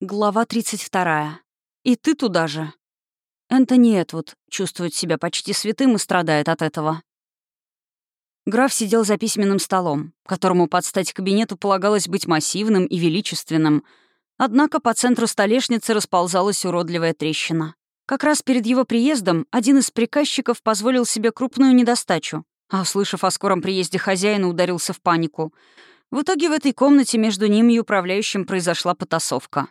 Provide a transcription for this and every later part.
Глава 32. И ты туда же. Энтони Этвуд чувствует себя почти святым и страдает от этого. Граф сидел за письменным столом, которому под стать кабинету полагалось быть массивным и величественным, однако по центру столешницы расползалась уродливая трещина. Как раз перед его приездом один из приказчиков позволил себе крупную недостачу, а, услышав о скором приезде хозяина, ударился в панику. В итоге в этой комнате между ним и управляющим произошла потасовка.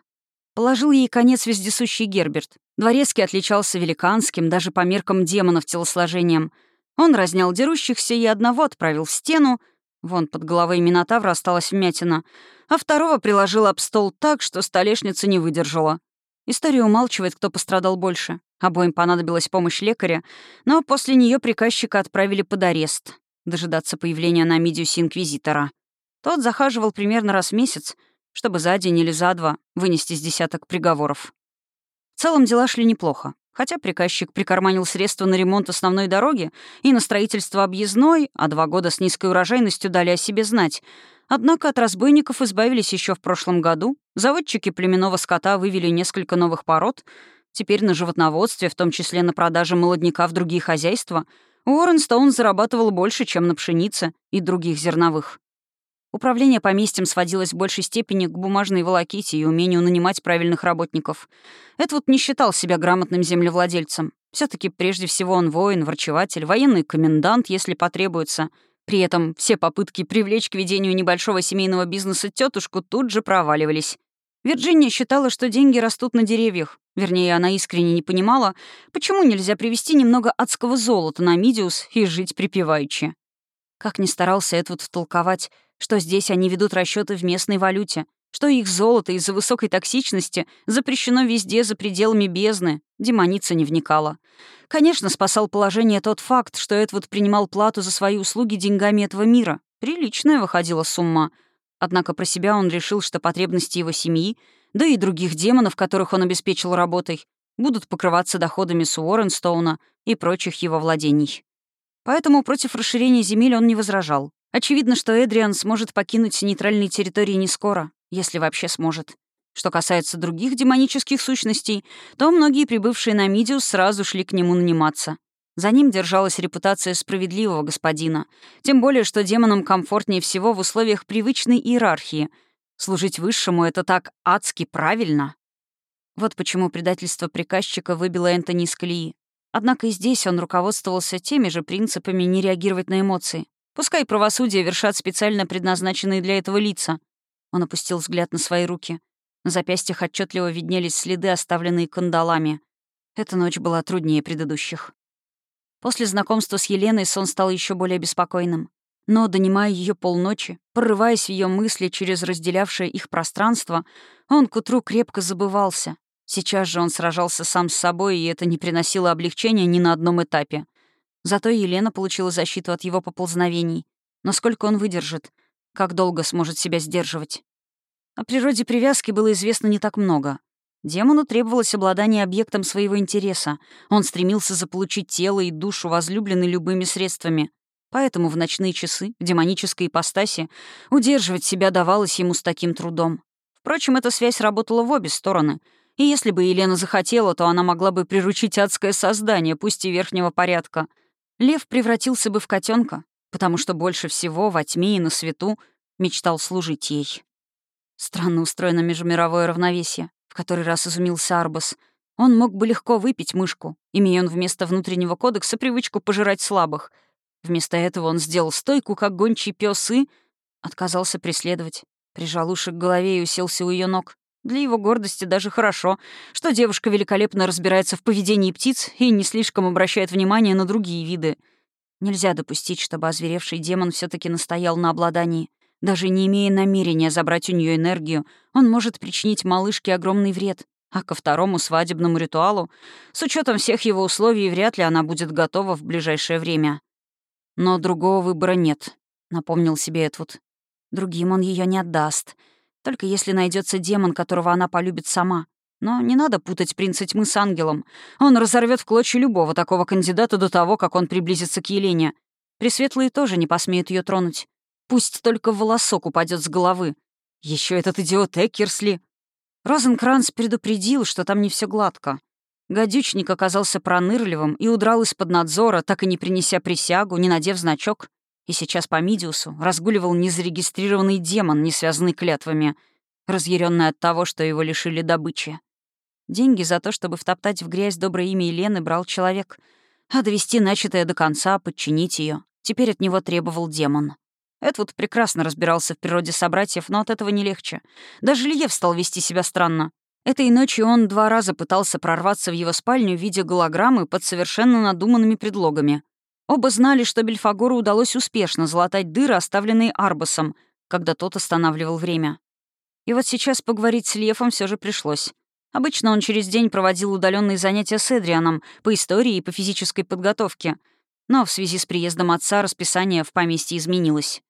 Положил ей конец вездесущий Герберт. Дворецкий отличался великанским, даже по меркам демонов, телосложением. Он разнял дерущихся и одного отправил в стену, вон под головой Минотавра осталась вмятина, а второго приложил об стол так, что столешница не выдержала. История умалчивает, кто пострадал больше. Обоим понадобилась помощь лекаря, но после нее приказчика отправили под арест, дожидаться появления на Мидиусе инквизитора. Тот захаживал примерно раз в месяц, чтобы за день или за два вынести с десяток приговоров. В целом дела шли неплохо. Хотя приказчик прикарманил средства на ремонт основной дороги и на строительство объездной, а два года с низкой урожайностью дали о себе знать. Однако от разбойников избавились еще в прошлом году. Заводчики племенного скота вывели несколько новых пород. Теперь на животноводстве, в том числе на продаже молодняка в другие хозяйства, Уоррен Стоун зарабатывал больше, чем на пшенице и других зерновых. Управление поместьем сводилось в большей степени к бумажной волоките и умению нанимать правильных работников. Эдвуд не считал себя грамотным землевладельцем. все таки прежде всего он воин, врачеватель, военный комендант, если потребуется. При этом все попытки привлечь к ведению небольшого семейного бизнеса тетушку тут же проваливались. Вирджиния считала, что деньги растут на деревьях. Вернее, она искренне не понимала, почему нельзя привезти немного адского золота на Мидиус и жить припеваючи. Как ни старался Эдвуд втолковать, что здесь они ведут расчеты в местной валюте, что их золото из-за высокой токсичности запрещено везде за пределами бездны. Демоница не вникала. Конечно, спасал положение тот факт, что Эдвуд принимал плату за свои услуги деньгами этого мира. Приличная выходила сумма. Однако про себя он решил, что потребности его семьи, да и других демонов, которых он обеспечил работой, будут покрываться доходами с Уорренстоуна и прочих его владений. Поэтому против расширения земель он не возражал. Очевидно, что Эдриан сможет покинуть нейтральные территории не скоро, если вообще сможет. Что касается других демонических сущностей, то многие прибывшие на Мидиус сразу шли к нему наниматься. За ним держалась репутация справедливого господина. Тем более, что демонам комфортнее всего в условиях привычной иерархии. Служить высшему — это так адски правильно. Вот почему предательство приказчика выбило Энтони из колеи. Однако и здесь он руководствовался теми же принципами не реагировать на эмоции. Пускай правосудие вершат специально предназначенные для этого лица. Он опустил взгляд на свои руки. На запястьях отчетливо виднелись следы, оставленные кандалами. Эта ночь была труднее предыдущих. После знакомства с Еленой сон стал еще более беспокойным. Но, донимая ее полночи, прорываясь в ее мысли через разделявшее их пространство, он к утру крепко забывался. Сейчас же он сражался сам с собой, и это не приносило облегчения ни на одном этапе. Зато Елена получила защиту от его поползновений. Насколько он выдержит? Как долго сможет себя сдерживать? О природе привязки было известно не так много. Демону требовалось обладание объектом своего интереса. Он стремился заполучить тело и душу возлюбленной любыми средствами. Поэтому в ночные часы, в демонической ипостаси, удерживать себя давалось ему с таким трудом. Впрочем, эта связь работала в обе стороны. И если бы Елена захотела, то она могла бы приручить адское создание, пусть и верхнего порядка — Лев превратился бы в котенка, потому что больше всего во тьме и на свету мечтал служить ей. Странно устроено межмировое равновесие, в который раз изумился Арбас. Он мог бы легко выпить мышку, имея он вместо внутреннего кодекса привычку пожирать слабых. Вместо этого он сделал стойку, как гончий пес, и отказался преследовать. Прижал уши к голове и уселся у ее ног. Для его гордости даже хорошо, что девушка великолепно разбирается в поведении птиц и не слишком обращает внимание на другие виды. Нельзя допустить, чтобы озверевший демон все таки настоял на обладании. Даже не имея намерения забрать у нее энергию, он может причинить малышке огромный вред. А ко второму свадебному ритуалу, с учетом всех его условий, вряд ли она будет готова в ближайшее время. Но другого выбора нет, напомнил себе Эдвуд. Другим он ее не отдаст. Только если найдется демон, которого она полюбит сама. Но не надо путать принца тьмы с ангелом. Он разорвет в клочья любого такого кандидата до того, как он приблизится к Елене. Пресветлые тоже не посмеют ее тронуть. Пусть только волосок упадет с головы. Еще этот идиот Эккерсли. Розенкранц предупредил, что там не все гладко. Гадючник оказался пронырливым и удрал из-под надзора, так и не принеся присягу, не надев значок. И сейчас по Мидиусу разгуливал незарегистрированный демон, не связанный клятвами, разъяренный от того, что его лишили добычи. Деньги за то, чтобы втоптать в грязь доброе имя Елены, брал человек, а довести начатое до конца, подчинить ее, теперь от него требовал демон. Эдвуд прекрасно разбирался в природе собратьев, но от этого не легче. Даже Лиев стал вести себя странно. Этой ночью он два раза пытался прорваться в его спальню в виде голограммы под совершенно надуманными предлогами. Оба знали, что Бельфагору удалось успешно залатать дыры, оставленные Арбасом, когда тот останавливал время. И вот сейчас поговорить с Лефом все же пришлось. Обычно он через день проводил удаленные занятия с Эдрианом по истории и по физической подготовке. Но в связи с приездом отца расписание в поместье изменилось.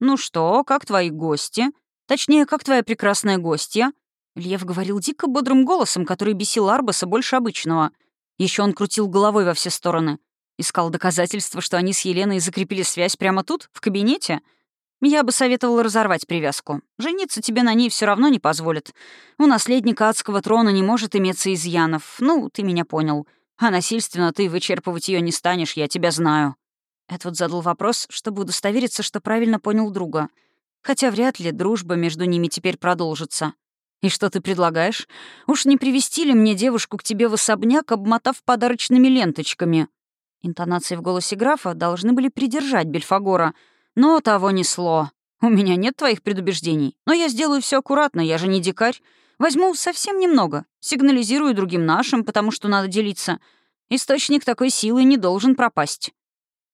«Ну что, как твои гости? Точнее, как твоя прекрасная гостья?» Лев говорил дико бодрым голосом, который бесил Арбаса больше обычного. Еще он крутил головой во все стороны. Искал доказательства, что они с Еленой закрепили связь прямо тут, в кабинете. Я бы советовала разорвать привязку. Жениться тебе на ней все равно не позволят. У наследника адского трона не может иметься изъянов. Ну, ты меня понял. А насильственно ты вычерпывать ее не станешь, я тебя знаю. Эдвуд задал вопрос, чтобы удостовериться, что правильно понял друга. Хотя вряд ли дружба между ними теперь продолжится. «И что ты предлагаешь? Уж не привести ли мне девушку к тебе в особняк, обмотав подарочными ленточками?» Интонации в голосе графа должны были придержать Бельфагора, но того несло. «У меня нет твоих предубеждений, но я сделаю все аккуратно, я же не дикарь. Возьму совсем немного, сигнализирую другим нашим, потому что надо делиться. Источник такой силы не должен пропасть».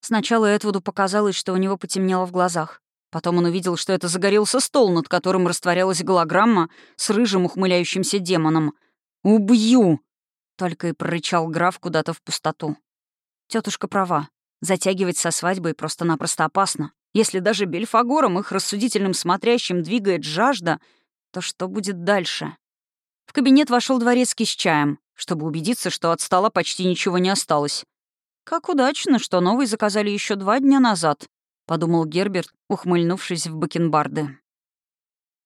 Сначала Эдвуду показалось, что у него потемнело в глазах. Потом он увидел, что это загорелся стол, над которым растворялась голограмма с рыжим ухмыляющимся демоном. «Убью!» — только и прорычал граф куда-то в пустоту. Тетушка права. Затягивать со свадьбой просто-напросто опасно. Если даже Бельфагором, их рассудительным смотрящим, двигает жажда, то что будет дальше? В кабинет вошел дворецкий с чаем, чтобы убедиться, что от стола почти ничего не осталось. «Как удачно, что новый заказали еще два дня назад», — подумал Герберт, ухмыльнувшись в бакенбарды.